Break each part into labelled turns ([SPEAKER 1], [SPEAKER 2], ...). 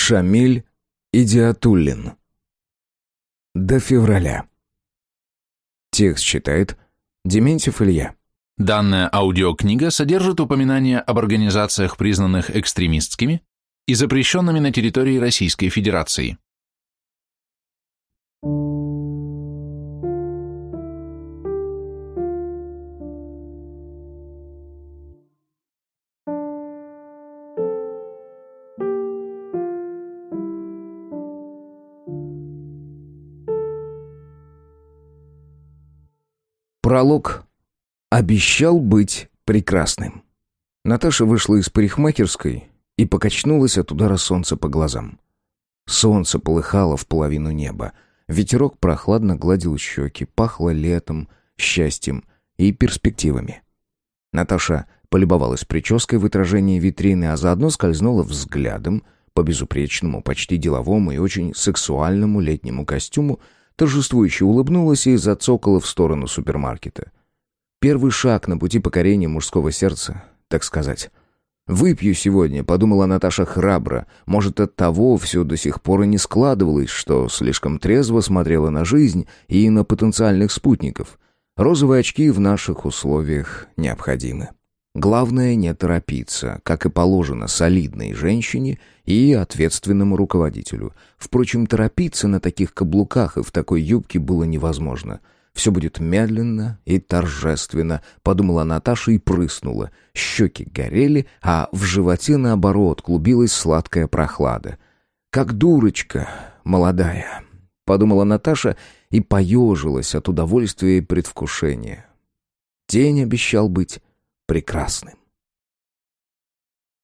[SPEAKER 1] Шамиль Идиатуллин. До февраля. Текст читает Дементьев Илья.
[SPEAKER 2] Данная аудиокнига содержит упоминания об организациях, признанных экстремистскими и запрещенными на территории Российской Федерации.
[SPEAKER 1] Пролог обещал быть прекрасным. Наташа вышла из парикмахерской и покачнулась от удара солнца по глазам. Солнце полыхало в половину неба. Ветерок прохладно гладил щеки, пахло летом, счастьем и перспективами. Наташа полюбовалась прической в отражении витрины, а заодно скользнула взглядом по безупречному, почти деловому и очень сексуальному летнему костюму, торжествующе улыбнулась и зацокала в сторону супермаркета. Первый шаг на пути покорения мужского сердца, так сказать. «Выпью сегодня», — подумала Наташа храбро. Может, от того все до сих пор и не складывалось, что слишком трезво смотрела на жизнь и на потенциальных спутников. Розовые очки в наших условиях необходимы. Главное не торопиться, как и положено солидной женщине и ответственному руководителю. Впрочем, торопиться на таких каблуках и в такой юбке было невозможно. Все будет медленно и торжественно, подумала Наташа и прыснула. Щеки горели, а в животе, наоборот, клубилась сладкая прохлада. «Как дурочка молодая», — подумала Наташа и поежилась от удовольствия и предвкушения. День обещал быть прекрасным.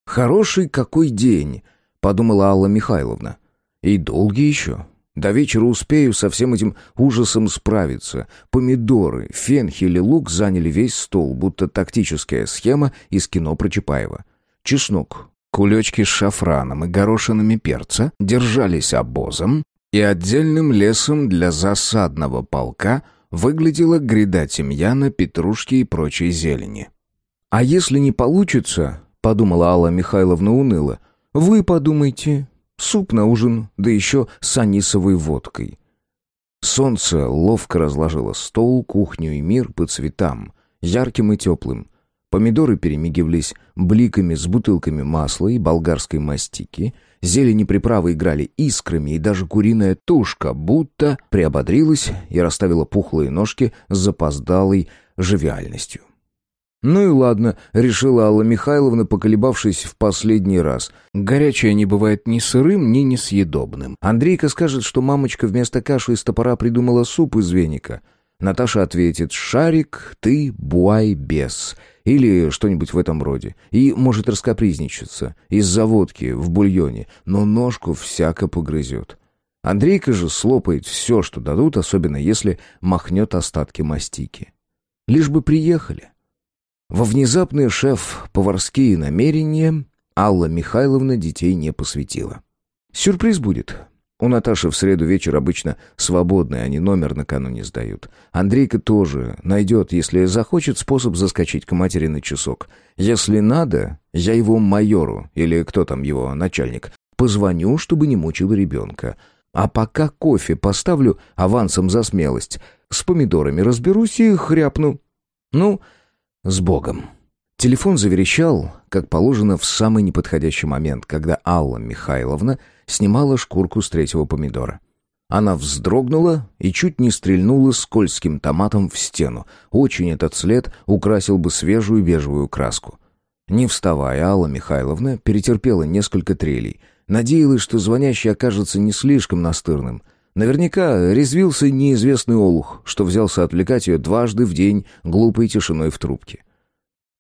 [SPEAKER 1] «Хороший какой день!» — подумала Алла Михайловна. «И долгий еще. До вечера успею со всем этим ужасом справиться. Помидоры, фенхель и лук заняли весь стол, будто тактическая схема из кино про Чапаева. Чеснок, кулечки с шафраном и горошинами перца держались обозом, и отдельным лесом для засадного полка выглядела гряда тимьяна, петрушки и прочей зелени. «А если не получится, — подумала Алла Михайловна уныло, — вы подумайте, суп на ужин, да еще с анисовой водкой». Солнце ловко разложило стол, кухню и мир по цветам, ярким и теплым. Помидоры перемигивались бликами с бутылками масла и болгарской мастики, зелени приправы играли искрами, и даже куриная тушка будто приободрилась и расставила пухлые ножки с запоздалой живиальностью. «Ну и ладно», — решила Алла Михайловна, поколебавшись в последний раз. «Горячее не бывает ни сырым, ни несъедобным. Андрейка скажет, что мамочка вместо каши из топора придумала суп из веника. Наташа ответит «Шарик, ты буай бес» или что-нибудь в этом роде. И может раскапризничаться из-за водки в бульоне, но ножку всяко погрызет. Андрейка же слопает все, что дадут, особенно если махнет остатки мастики. Лишь бы приехали. Во внезапные шеф-поварские намерения Алла Михайловна детей не посвятила. Сюрприз будет. У Наташи в среду вечер обычно свободный, они номер накануне сдают. Андрейка тоже найдет, если захочет, способ заскочить к матери на часок. Если надо, я его майору, или кто там его начальник, позвоню, чтобы не мучил ребенка. А пока кофе поставлю авансом за смелость. С помидорами разберусь и хряпну. Ну, с Богом. Телефон заверещал, как положено, в самый неподходящий момент, когда Алла Михайловна снимала шкурку с третьего помидора. Она вздрогнула и чуть не стрельнула скользким томатом в стену. Очень этот след украсил бы свежую бежевую краску. Не вставая, Алла Михайловна перетерпела несколько трелей. Надеялась, что звонящий окажется не слишком настырным — Наверняка резвился неизвестный олух, что взялся отвлекать ее дважды в день глупой тишиной в трубке.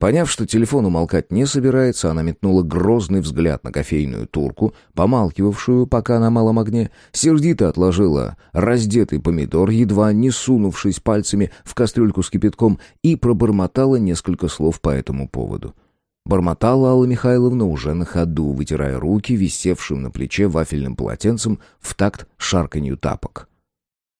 [SPEAKER 1] Поняв, что телефон умолкать не собирается, она метнула грозный взгляд на кофейную турку, помалкивавшую пока на малом огне, сердито отложила раздетый помидор, едва не сунувшись пальцами в кастрюльку с кипятком, и пробормотала несколько слов по этому поводу. Бормотала Алла Михайловна уже на ходу, вытирая руки, висевшим на плече вафельным полотенцем в такт шарканью тапок.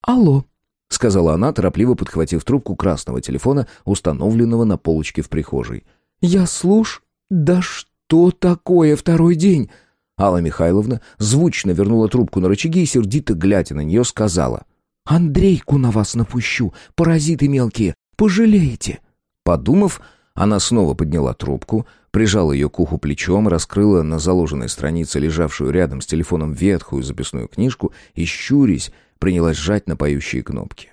[SPEAKER 3] «Алло», —
[SPEAKER 1] сказала она, торопливо подхватив трубку красного телефона, установленного на полочке в прихожей.
[SPEAKER 3] «Я слуш... Да что такое второй день?»
[SPEAKER 1] Алла Михайловна звучно вернула трубку на рычаги и, сердито глядя на нее, сказала. «Андрейку на вас напущу, паразиты мелкие, пожалеете!» Подумав, она снова подняла трубку, прижала ее к уху плечом, раскрыла на заложенной странице лежавшую рядом с телефоном ветхую записную книжку и, щурясь, принялась сжать на поющие кнопки.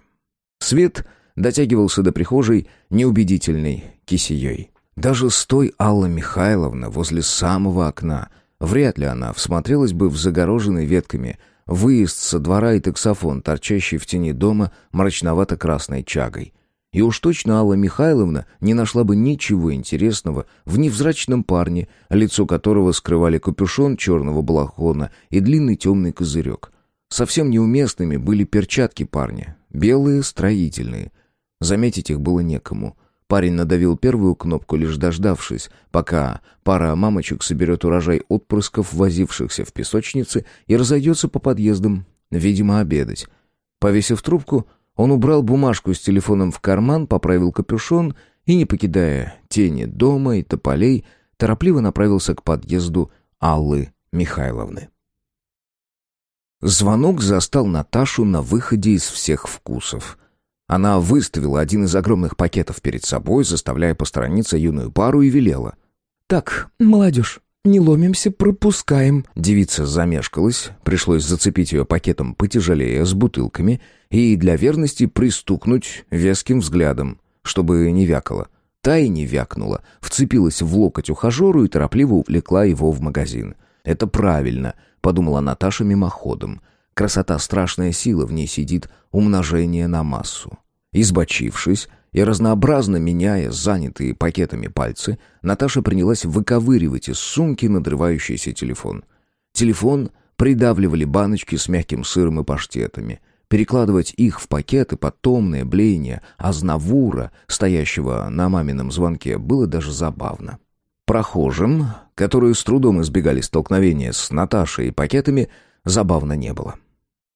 [SPEAKER 1] Свет дотягивался до прихожей неубедительной кисеей. Даже стой Алла Михайловна возле самого окна, вряд ли она всмотрелась бы в загороженный ветками выезд со двора и таксофон, торчащий в тени дома мрачновато-красной чагой. И уж точно Алла Михайловна не нашла бы ничего интересного в невзрачном парне, лицо которого скрывали капюшон черного балахона и длинный темный козырек. Совсем неуместными были перчатки парня, белые, строительные. Заметить их было некому. Парень надавил первую кнопку, лишь дождавшись, пока пара мамочек соберет урожай отпрысков, возившихся в песочнице, и разойдется по подъездам, видимо, обедать. Повесив трубку, он убрал бумажку с телефоном в карман, поправил капюшон и, не покидая тени дома и тополей, торопливо направился к подъезду Аллы Михайловны. Звонок застал Наташу на выходе из всех вкусов. Она выставила один из огромных пакетов перед собой, заставляя посторониться юную пару, и велела. «Так, молодежь, не ломимся, пропускаем». Девица замешкалась, пришлось зацепить ее пакетом потяжелее, с бутылками, и для верности пристукнуть веским взглядом, чтобы не вякала. Та и не вякнула, вцепилась в локоть ухажеру и торопливо увлекла его в магазин. «Это правильно», — подумала Наташа мимоходом. «Красота — страшная сила, в ней сидит умножение на массу». Избочившись и разнообразно меняя занятые пакетами пальцы, Наташа принялась выковыривать из сумки надрывающийся телефон. Телефон придавливали баночки с мягким сыром и паштетами. Перекладывать их в пакеты под томное блеяние Азнавура, стоящего на мамином звонке, было даже забавно. Прохожим, которые с трудом избегали столкновения с Наташей и пакетами, забавно не было.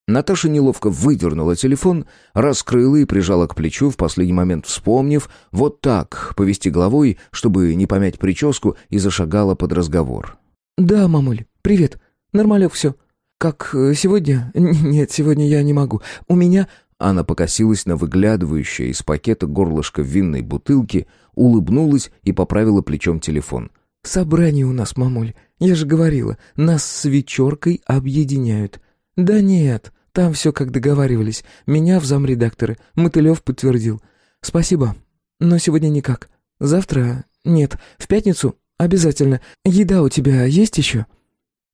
[SPEAKER 1] Наташа неловко выдернула телефон, раскрыла и прижала к плечу, в последний момент вспомнив, вот так, повести головой, чтобы не помять прическу, и зашагала под разговор. «Да, мамуль, привет. Нормалек все. Как э, сегодня? Нет, сегодня я не могу. У меня...» Она покосилась на выглядывающее из пакета горлышко винной бутылки, улыбнулась и поправила плечом телефон. «Собрание у нас, мамуль. Я же говорила, нас с вечеркой объединяют». «Да нет, там все как договаривались. Меня в замредакторы. Мотылев подтвердил. Спасибо. Но сегодня никак. Завтра? Нет. В пятницу? Обязательно. Еда у тебя есть еще?»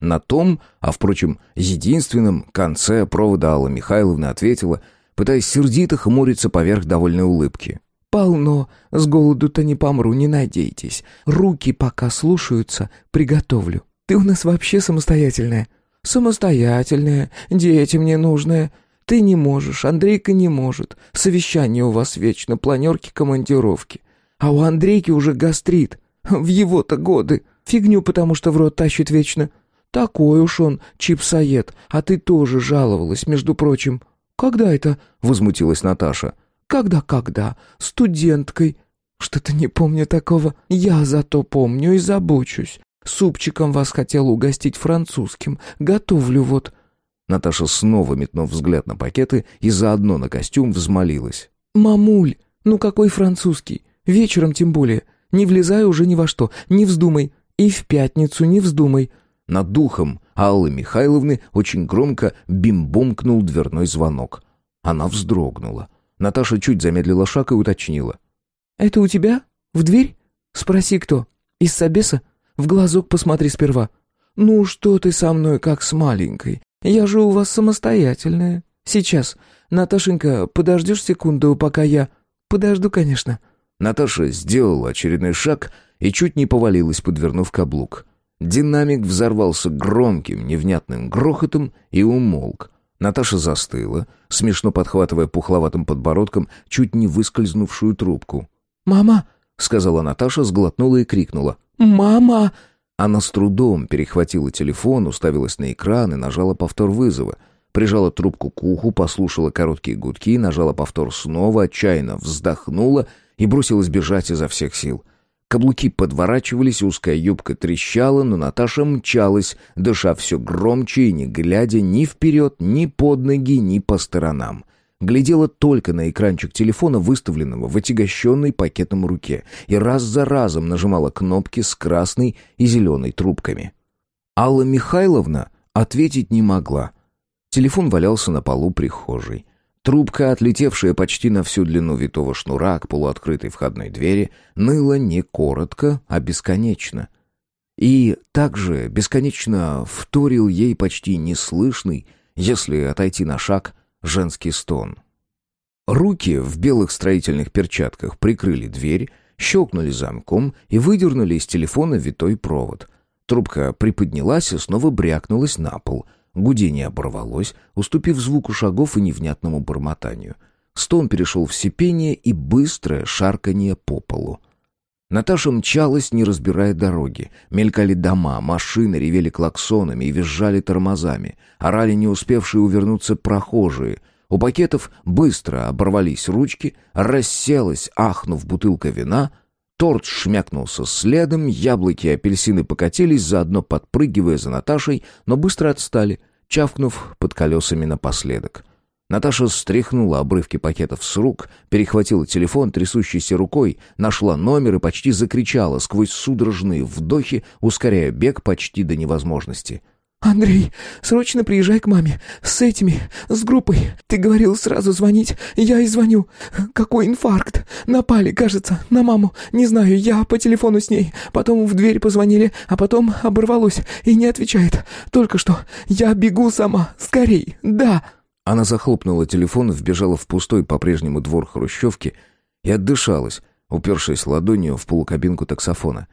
[SPEAKER 1] На том, а, впрочем, единственном конце провода Алла Михайловна ответила, пытаясь сердито хмуриться поверх довольной улыбки.
[SPEAKER 3] «Полно. С голоду-то не помру, не надейтесь. Руки пока слушаются, приготовлю. Ты у нас вообще самостоятельная». «Самостоятельная, дети мне нужные. Ты не можешь, Андрейка не может. Совещание у вас вечно, планерки, командировки. А у Андрейки уже гастрит. В его-то годы. Фигню, потому что в рот тащит вечно. Такой уж он, чипсоед. А ты тоже жаловалась, между прочим. Когда это?» — возмутилась Наташа. «Когда-когда? Студенткой». «Что-то не помню такого. Я зато помню и забочусь. Супчиком вас хотел угостить французским. Готовлю вот».
[SPEAKER 1] Наташа снова, метнув взгляд на пакеты и заодно на костюм, взмолилась.
[SPEAKER 3] «Мамуль, ну какой французский? Вечером тем более. Не влезай уже ни во что, не вздумай. И в пятницу не вздумай».
[SPEAKER 1] Над духом Аллы Михайловны очень громко бим-бомкнул дверной звонок. Она вздрогнула. Наташа чуть замедлила шаг и уточнила.
[SPEAKER 3] «Это у тебя? В дверь? Спроси кто. Из Собеса?» В глазок посмотри сперва. Ну что ты со мной, как с маленькой? Я же у вас самостоятельная. Сейчас. Наташенька, подождешь секунду, пока я... Подожду, конечно».
[SPEAKER 1] Наташа сделала очередной шаг и чуть не повалилась, подвернув каблук. Динамик взорвался громким, невнятным грохотом и умолк. Наташа застыла, смешно подхватывая пухловатым подбородком чуть не выскользнувшую трубку.
[SPEAKER 3] «Мама!»
[SPEAKER 1] — сказала Наташа, сглотнула и крикнула.
[SPEAKER 3] «Мама!»
[SPEAKER 1] Она с трудом перехватила телефон, уставилась на экран и нажала повтор вызова. Прижала трубку к уху, послушала короткие гудки, нажала повтор снова, отчаянно вздохнула и бросилась бежать изо всех сил. Каблуки подворачивались, узкая юбка трещала, но Наташа мчалась, дыша все громче и не глядя ни вперед, ни под ноги, ни по сторонам. Глядела только на экранчик телефона, выставленного в отягощенной пакетом руке, и раз за разом нажимала кнопки с красной и зеленой трубками. Алла Михайловна ответить не могла. Телефон валялся на полу прихожей. Трубка, отлетевшая почти на всю длину витого шнура к полуоткрытой входной двери, ныла не коротко, а бесконечно. И также бесконечно вторил ей почти неслышный, если отойти на шаг, женский стон. Руки в белых строительных перчатках прикрыли дверь, щелкнули замком и выдернули из телефона витой провод. Трубка приподнялась и снова брякнулась на пол — Гудение оборвалось, уступив звуку шагов и невнятному бормотанию. Стон перешел в сипение и быстрое шарканье по полу. Наташа мчалась, не разбирая дороги. Мелькали дома, машины ревели клаксонами и визжали тормозами. Орали не успевшие увернуться прохожие. У пакетов быстро оборвались ручки, расселась, ахнув бутылка вина. Торт шмякнулся следом, яблоки и апельсины покатились, заодно подпрыгивая за Наташей, но быстро отстали, чавкнув под колесами напоследок. Наташа стряхнула обрывки пакетов с рук, перехватила телефон трясущейся рукой, нашла номер и почти закричала сквозь судорожные вдохи, ускоряя бег почти до невозможности.
[SPEAKER 3] «Андрей, срочно приезжай к маме. С этими, с группой. Ты говорил сразу звонить. Я и звоню. Какой инфаркт. Напали, кажется, на маму. Не знаю, я по телефону с ней. Потом в дверь позвонили, а потом оборвалось и не отвечает. Только что. Я бегу сама. Скорей. Да».
[SPEAKER 1] Она захлопнула телефон, вбежала в пустой по-прежнему двор хрущевки и отдышалась, упершись ладонью в полукабинку таксофона.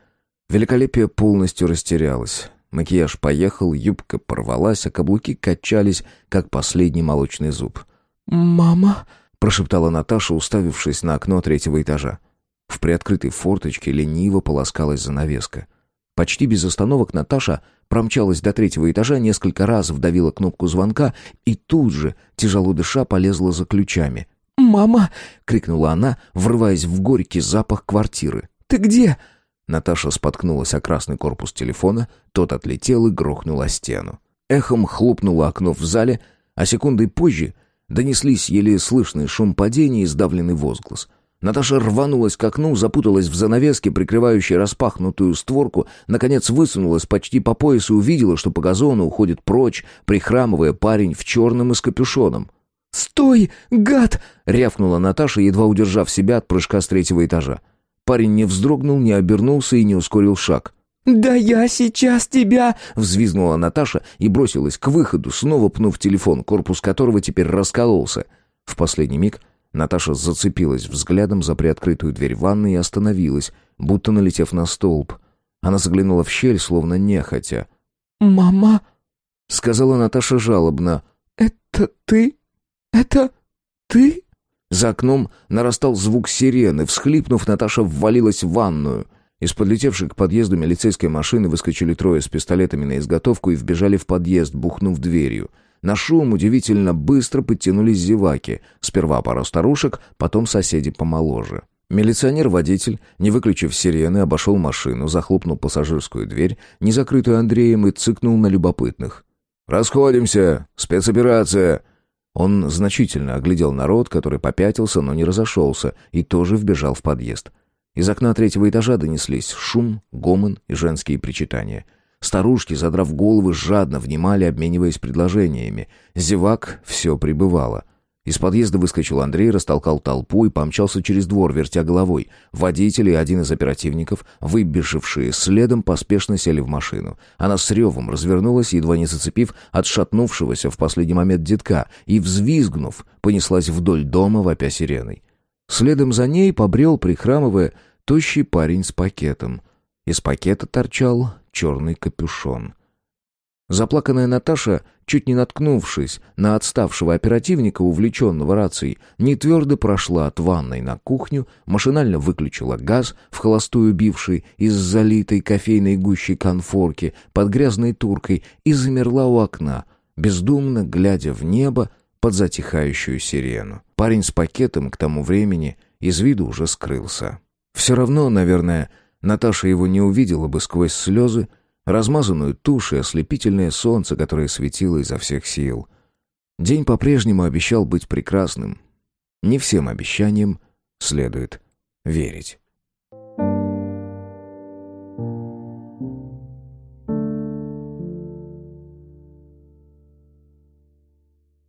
[SPEAKER 1] Великолепие полностью растерялось. Макияж поехал, юбка порвалась, а каблуки качались, как последний молочный зуб.
[SPEAKER 3] «Мама?»
[SPEAKER 1] — прошептала Наташа, уставившись на окно третьего этажа. В приоткрытой форточке лениво полоскалась занавеска. Почти без остановок Наташа промчалась до третьего этажа, несколько раз вдавила кнопку звонка и тут же, тяжело дыша, полезла за ключами.
[SPEAKER 3] «Мама!»
[SPEAKER 1] — крикнула она, врываясь в горький запах квартиры.
[SPEAKER 3] «Ты где?»
[SPEAKER 1] Наташа споткнулась о красный корпус телефона, тот отлетел и грохнул о стену. Эхом хлопнуло окно в зале, а секундой позже донеслись еле слышный шум падения и сдавленный возглас. Наташа рванулась к окну, запуталась в занавеске, прикрывающей распахнутую створку, наконец высунулась почти по поясу и увидела, что по газону уходит прочь, прихрамывая парень в черном и с капюшоном.
[SPEAKER 3] «Стой, гад!»
[SPEAKER 1] — рявкнула Наташа, едва удержав себя от прыжка с третьего этажа. Парень не вздрогнул, не обернулся и не ускорил шаг.
[SPEAKER 3] «Да я сейчас тебя!»
[SPEAKER 1] — взвизгнула Наташа и бросилась к выходу, снова пнув телефон, корпус которого теперь раскололся. В последний миг Наташа зацепилась взглядом за приоткрытую дверь ванной и остановилась, будто налетев на столб. Она заглянула в щель, словно нехотя.
[SPEAKER 3] «Мама!»
[SPEAKER 1] — сказала Наташа жалобно.
[SPEAKER 3] «Это ты? Это ты?»
[SPEAKER 1] За окном нарастал звук сирены. Всхлипнув, Наташа ввалилась в ванную. Из подлетевшей к подъезду милицейской машины выскочили трое с пистолетами на изготовку и вбежали в подъезд, бухнув дверью. На шум удивительно быстро подтянулись зеваки. Сперва пара старушек, потом соседи помоложе. Милиционер-водитель, не выключив сирены, обошел машину, захлопнул пассажирскую дверь, не закрытую Андреем, и цыкнул на любопытных. «Расходимся! Спецоперация!» Он значительно оглядел народ, который попятился, но не разошелся, и тоже вбежал в подъезд. Из окна третьего этажа донеслись шум, гомон и женские причитания. Старушки, задрав головы, жадно внимали, обмениваясь предложениями. Зевак все прибывало — из подъезда выскочил Андрей, растолкал толпу и помчался через двор, вертя головой. Водитель и один из оперативников, выбежавшие следом, поспешно сели в машину. Она с ревом развернулась, едва не зацепив отшатнувшегося в последний момент детка, и, взвизгнув, понеслась вдоль дома, вопя сиреной. Следом за ней побрел, прихрамывая, тощий парень с пакетом. Из пакета торчал черный капюшон. Заплаканная Наташа, чуть не наткнувшись на отставшего оперативника, увлеченного рацией, не твердо прошла от ванной на кухню, машинально выключила газ, в холостую бивший из залитой кофейной гущей конфорки под грязной туркой и замерла у окна, бездумно глядя в небо под затихающую сирену. Парень с пакетом к тому времени из виду уже скрылся. Все равно, наверное, Наташа его не увидела бы сквозь слезы, размазанную тушь и ослепительное солнце, которое светило изо всех сил. День по-прежнему обещал быть прекрасным. Не всем обещаниям следует верить.